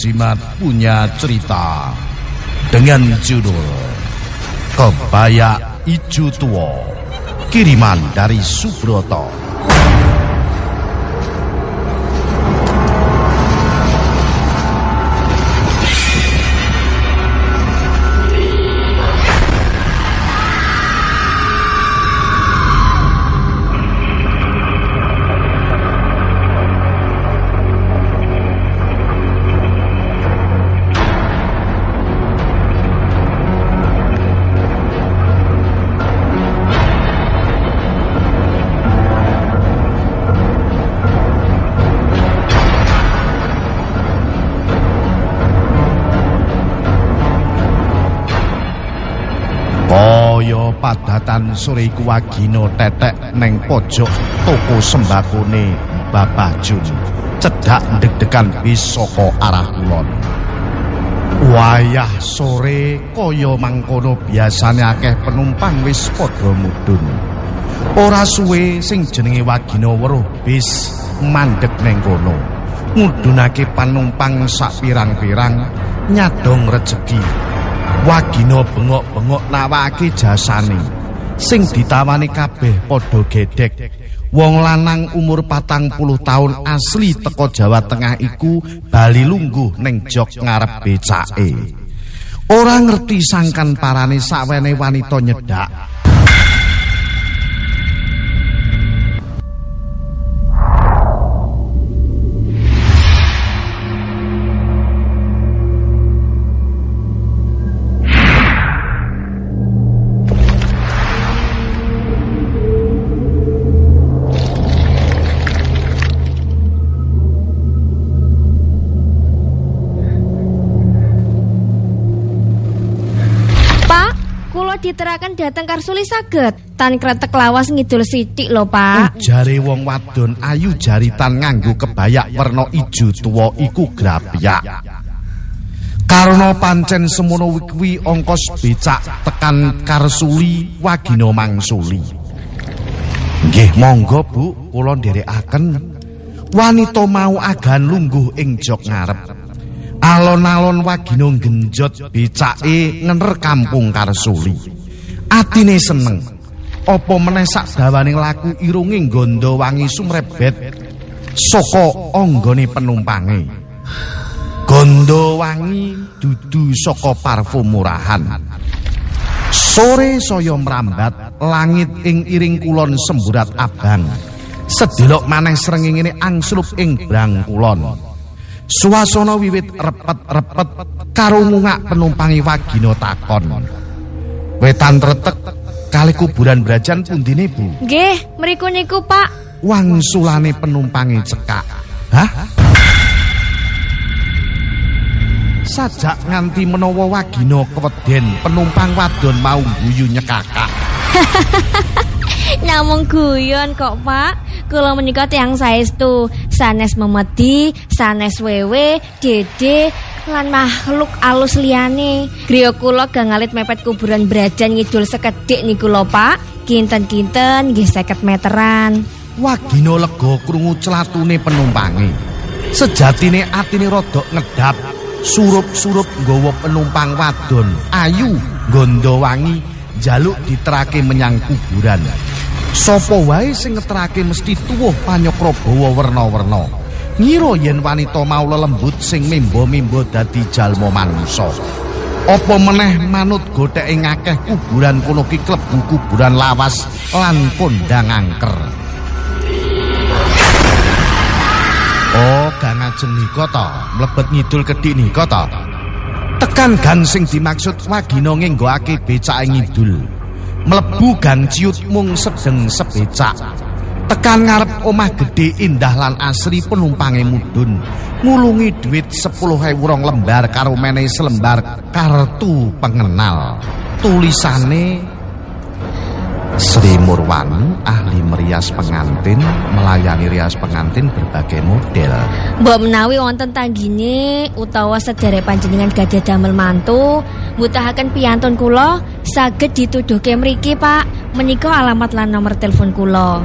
Jimat punya cerita dengan judul Kebaya Ijo Tua kiriman dari Subroto. Sore iku wagina tetek neng pojok toko sembakone Babah Jun. Cedhak deg-degan bis saka arah kulon. Wayah sore kaya mangkono biasane akeh penumpang wis padha mudhun. Ora suwe sing jenenge wagina weruh bis mandeg neng kono. Ngudunake panumpang sak pirang-pirang nyadong rejeki. Wagina bengok-bengok nawake jasane. Sing ditawani kabeh padha gedhek. Wong lanang umur patang puluh tahun asli teko Jawa Tengah iku bali lungguh ning jok ngarep becake. Ora ngerti sangkan parane sakwene wanita nyedak. Kula diteraken dateng Karsuli saged. Tan kretek lawas ngidul sithik lho, Pak. Jare wong wadon ayu jaritan nganggo kebayak werna ijo tuwa iku grapyak. Karena pancen semono kuwi ongkos becak tekan Karsuli wagina mangsuli. Nggih monggo Bu, kula nderekaken. Wanita mau agan lungguh ing jok ngarep. Alon-alon wagina genjot becake ngener kampung Karsuli. Atine seneng. Apa meneh sak dawaning laku irunge gondo wangi sumrebet saka anggone penumpange. Gondo wangi dudu saka parfum murahan. Sore saya mrambat langit ing iring kulon semburat abang. Sedelok maneh srengenge angslup ing brang kulon. Suasana wiwit repet-repet karo ngungak penumpangi wagina takon. Wetan tretek kali kuburan brajan pundine Bu? Nggih, mriku niku, Pak. Wangsulane penumpangi cekak. Hah? Sajak nganti menawa wagina keweden penumpang wadon mau guyu nyekakak. Namung guyon kok, Pak. Kula menika tiyang saestu, sanes memedi, sanes wewe, dede, lan makhluk alus liyane. Griya kula gangalit mepet kuburan brajan ngidul sekedhik niku lho, Pak. Kinten-kinten nggih 50 meteran. Wagina lega krungu clatune penumpange. Sejatine atine rodok ngedap, surup-surup nggawa penumpang wadon ayu gondo wangi jaluk diterake menyang kuburan. Sapa wae sing ngeterake mesti tuwuh panyokrabawa werna-werna. Ngira yen wanita mau lelembut sing mimba-mimba dadi jalma manungsa. Apa meneh manut gotheke ngakeh kuburan kono ki klebu kuburan lawas lan kondang angker. Oh, gang ajeng nika ta, mlebet ngidul kedhik nika ta. Tekan gang sing dimaksud wagina ngenggokake becake ngidul. Mlebu gang ciut mung sedeng sebecak. Tekan ngarep omah gedhe indah lan asri penumpange mudhun. Ngulungi dhuwit 10.000 rong lembar karo menehi selembar kartu pengenal. Tulisane Sri Murwani, ahli merias pengantin, melayani rias pengantin berbagai model. Mbok menawi wonten tanggine utawa sedherek panjenengan gadah damel mantu, mbutahaken piyantun kula saged dituduhke mriki, Pak. Menika alamat lan nomor telepon kula.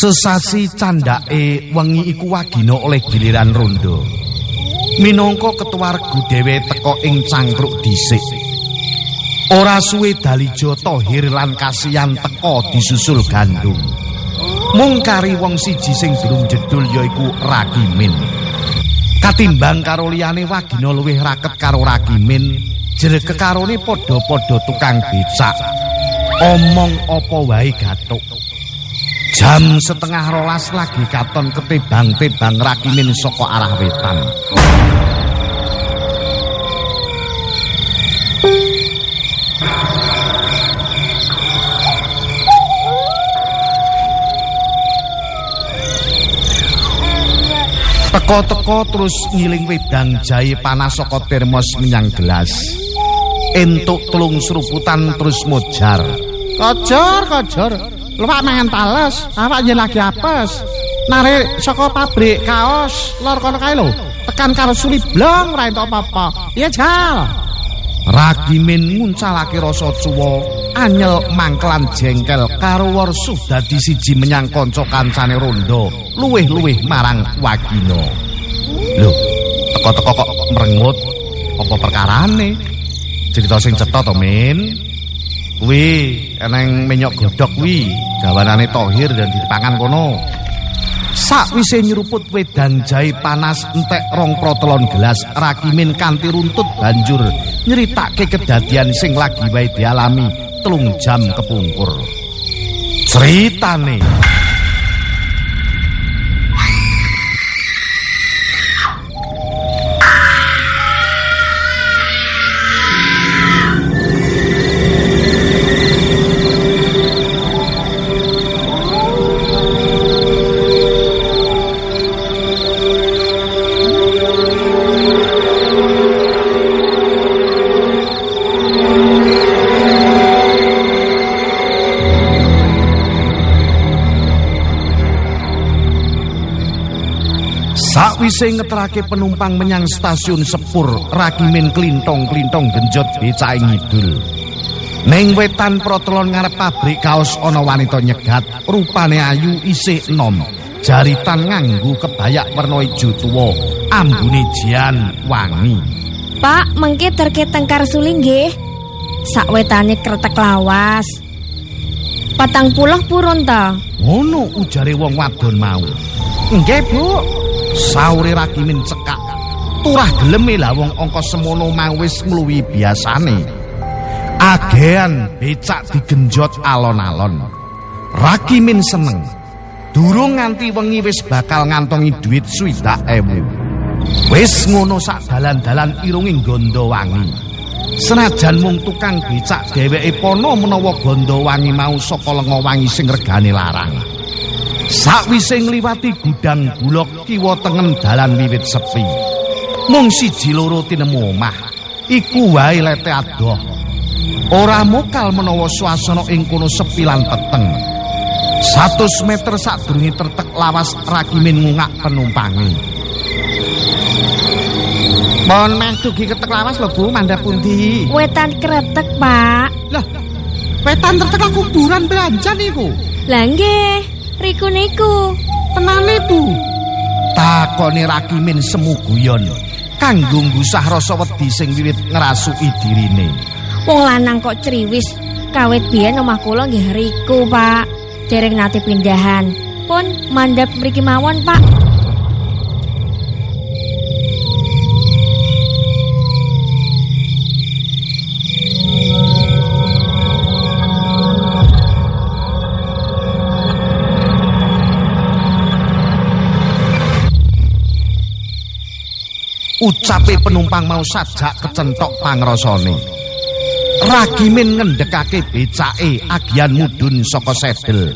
Sesasi candake wengi iku wagina oleh giliran rondo. Minangka ketua dhewe teka ing cangkruk dhisik. Ora suwe Dalijo Tohir lan kasihan teka disusul gandung. Mung kari wong siji sing durung jedul yaiku Ragimin. Katimbang karo liyane wagina luwih raket karo Ragimin, jerek kekarone padha-padha tukang becak. Omong apa wae gatuk. Jam setengah rolas lagi katon ketebang-tebang rakimin saka arah wetan. Teko-teko terus ngiling wedang jahe panas saka termos menyang gelas. Entuk telung seruputan terus mojar. Kojor, kojor. Lupak mangan tales, awak yen lagi apes. Narik saka pabrik kaos lor kono kae lho. Tekan karo suli blong ora entuk apa-apa. Iya, Jal. Ragimin nguncalake rasa cuwa, anyel mangklan jengkel karo Warsuh dadi siji menyang kanca kancane rondo, luwih-luwih marang Wagina. Lho, teko-teko kok merengut apa perkarane? Cerita sing cetha to, Min. Kuwi eneng menyok godhog kuwi, gawanane Tohir dan dipangan kono. Sakwise nyeruput wedang jahe panas entek rong protelon gelas, Rakimin kanthi runtut banjur nyeritake kedadian sing lagi wae dialami telung jam kepungkur. Ceritane Sakwise ngeterake penumpang menyang stasiun Sepur, Rakimin klintong-klintong genjot becake ngidul. Ning wetan protelon ngarep pabrik kaos ana wanita nyegat, rupane ayu isih enom. Jaritan nganggo kebayak werna ijo tuwa, ambune jian wangi. Pak, mengke terke tengkar suling nggih. Sakwetane kretek lawas. Patang puluh purun ta? Ngono ujare wong wadon mau. Nggih, Bu. Saure Rakimin cekak. Turah geleme lah wong angka semono mau wis ngluwi biasane. Agean becak digenjot alon-alon. Rakimin seneng. Durung nganti wengi wis bakal ngantongi duit swidak ewu. Wis ngono sak dalan-dalan irunge gondo wangi. Senajan mung tukang becak dheweke pono menawa gondo mau saka lenga wangi sing regane larang. Sakwise ngliwati gudang bulog kiwa tengen dalan wiwit sepi. Mung siji loro tinemu omah. Iku wae lete adoh. Ora mokal menawa swasana ing kono sepi lan peteng. 100 meter sadurunge tertek lawas Rakimin ngungak penumpange. Mon meh dugi ketek lawas lho, Bu, mandhap pundi? Wetan kretek, Pak. Lah, wetan tertek kuburan belanja niku. Lah nggih, riku niku. Tenane, Bu. Takone Rakimin semu guyon. Kanggo nggusah rasa wedi sing wiwit ngrasuki dirine. Wong lanang kok criwis. Kawit biyen omah kula nggih riku, Pak. Dereng nate pindahan. Pun mandhap mriki mawon, Pak. Ucape penumpang mau sajak kecentok pangrasane. Ragimin ngendhekake becake agian mudhun saka sedel.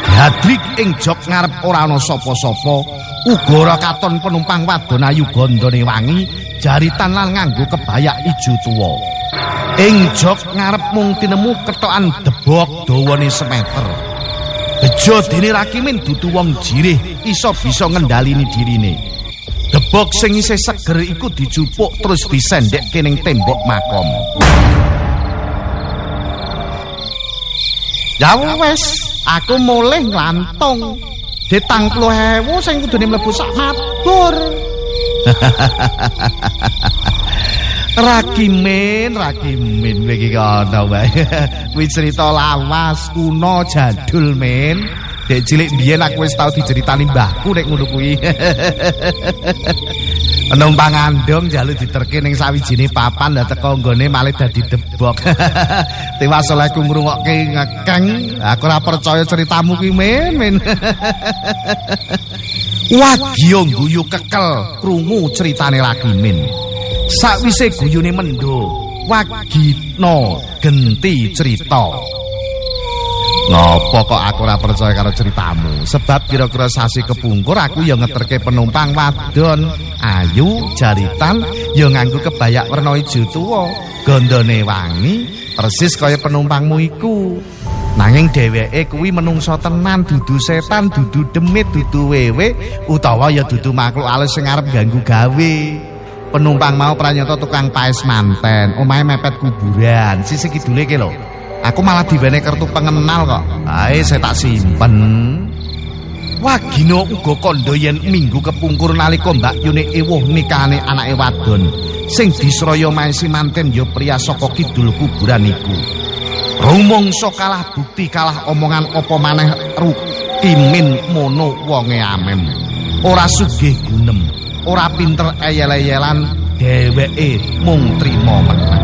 Gadrik ing jok ngarep ora ana sapa-sapa, uga katon penumpang wadon ayu gondone wangi, jaritan lan nganggo kebayak ijo tuwa. Ing jok ngarep mung tinemu ketokan debok dawane semeter. Bejo dene Rakimin dudu wong jirih, iso bisa ngendhalini dirine. Debok sing isih seger iku dijupuk terus disendek kening tembok makom. Ya wes, aku mulih nglantung. Ditang puluh hewu sing kudune mlebu sak mabur. Rakimin, Rakimin iki ana wae. Kuwi cerita lawas kuno jadul, men. Dek cilik biyen aku wis tau diceritani mbahku nek ngono kuwi. Penumpang andong jaluk diterke ning sawijine papan lah teko nggone malih dadi debok. Tiwas oleh ku ngrungokke ngekeng, aku ora percaya ceritamu kuwi, men. men. Wagyo guyu kekel krungu critane Rakimin. Sakwise guyune mendo, Wagino genti cerita. Ngopo kok aku ora percaya karo ceritamu? Sebab kira-kira sasi kepungkur aku ya ngeterke penumpang wadon ayu jaritan ya nganggo kebaya warna ijo tuwa, gondone wangi, persis kaya penumpangmu iku. Nanging dheweke kuwi menungso tenan dudu setan, dudu demit, dudu wewe utawa ya dudu makhluk alus sing arep ganggu gawe. Penumpang mau pranyata tukang paes manten, omahe mepet kuburan, sisi kidule ki lho. Aku malah diwene kartu pengenal kok. Ae saya tak simpen. Wagino uga kandha yen minggu kepungkur nalika Mbak Yune ewuh nikahane anake wadon sing disraya maesi manten ya priya saka kidul kuburan iku. Rumangsa kalah bukti kalah omongan apa maneh rukimin mono wonge amem. Ora sugih gunem, ora pinter eyel-eyelan dheweke mung trima menang.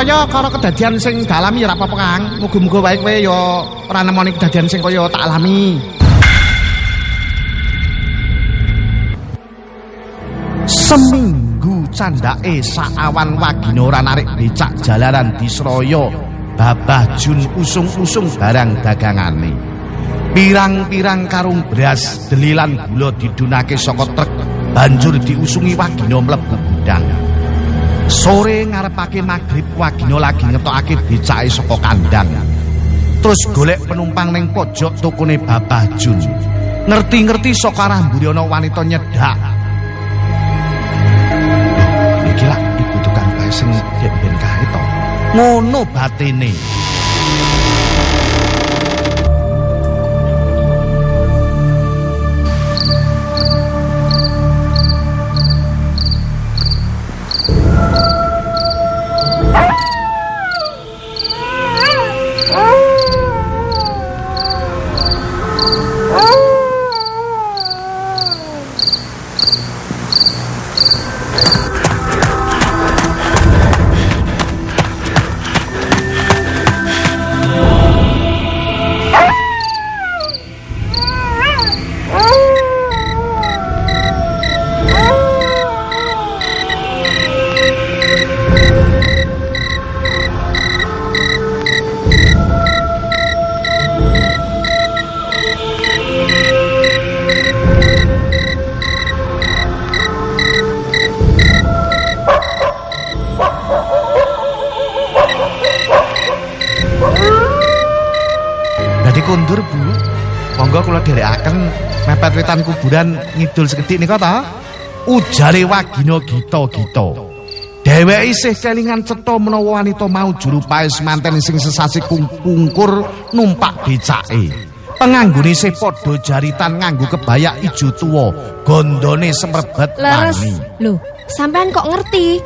Percaya karo kedadian sing dalami ora apa-apa, Kang. Muga-muga wae kowe ya ora nemoni kedadian sing kaya tak alami. Seminggu candake saawan wagina ora narik becak jalanan di Sraya. Babah Jun usung-usung barang dagangane. Pirang-pirang karung beras, delilan gula didunake saka truk, banjur diusungi wagina mlebu gudang. Sore ngarepake magrib wagina lagi ngetokake becake saka kandang. Terus golek penumpang ning pojok tokone Babah Jun. Ngerti-ngerti saka arah mburi ana wanita nyedak iki lak dibutuhkan bae sing ben kae to. Ngono batine. Mepet wetan kuburan ngidul sekedhik nika ta. Ujare Wagina Gita-gita. Dheweke isih kelingan cetha menawa wanita mau juru paes manten sing sesasi kumpungkur numpak becake. Penganggone isih padha jaritan nganggo kebaya ijo tuwa, gondone semrebet Leres. wangi. Loh, sampean kok ngerti?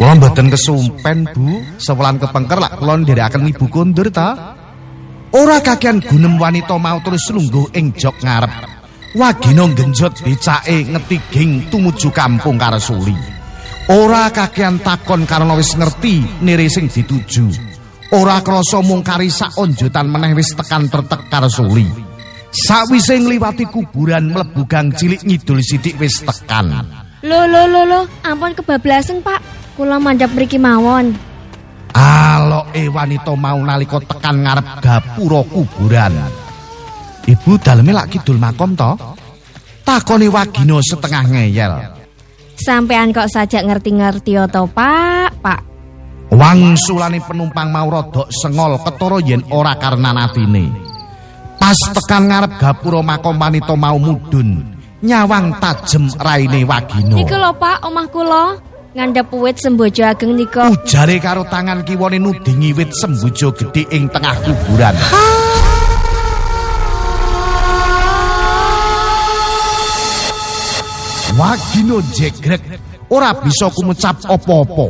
Kula mboten kesumpen, Bu. Sewelan kepengker lak kula nderekaken Ibu kondur ta. Ora kakean gunem wanita mau terus lungguh ing jok ngarep. Wagina genjot becake ngetiging tumuju kampung Karsuli. Ora kakean takon karena wis ngerti nire sing dituju. Ora krasa mung karisak onjotan meneh wis tekan tertek Karsuli. Sawise ngliwati kuburan mlebu gang cilik ngidul sithik wis tekan. Loh, loh, loh, loh, ampun kebablasan, Pak. Kula mandhap mriki mawon. Aloke wanita mau nalika tekan ngarep gapura kuburan. Ibu daleme lak kidul makom to? Takoni wagina setengah ngeyel. Sampean kok sajak ngerti-ngerti to, Pak? Pak. Wangsulane penumpang mau rodok sengol ketara yen ora karena natine. Pas tekan ngarep gapura makom wanita mau mudun, nyawang tajem raine wagina. Iku lho, Pak, omah kula. Ngandhap wit sembojo ageng nika. Ujare karo tangan kiwane nudingi wit sembojo gedhe ing tengah kuburan. Wagino jegrek ora bisa kumecap apa-apa.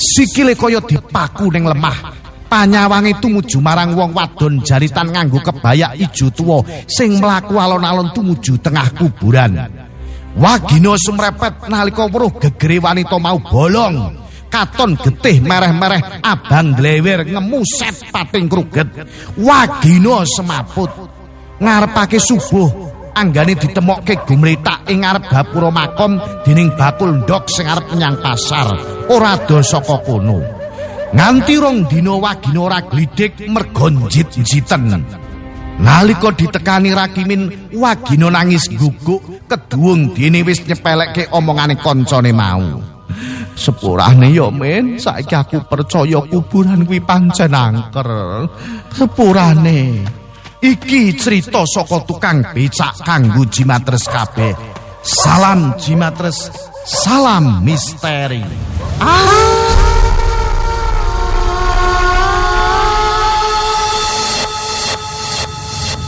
Sikile kaya dipaku ning lemah. Panyawange tumuju marang wong wadon jaritan nganggo kebaya ijo tuwa sing mlaku alon-alon tumuju tengah kuburan. Wagino sumrepet nalika weruh gegere wanita mau bolong. Katon getih mereh-mereh abang glewer ngemuset pating kruget. Wagino semaput ngarepake subuh anggane ditemokke gumritak ing ngarep gapura makom dening bakul ndok sing arep menyang pasar ora do saka kono nganti rong dina wagina ora glidik mergo njit-njiten nalika ditekani rakimin wagina nangis guguk keduung dene wis nyepelekke omongane kancane mau sepurane ya men saiki aku percaya kuburan kuwi pancen angker sepurane Iki cerita saka tukang becak kanggo Jimatres kabeh. Salam Jimatres, salam misteri. Ah!